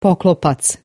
Poklopac.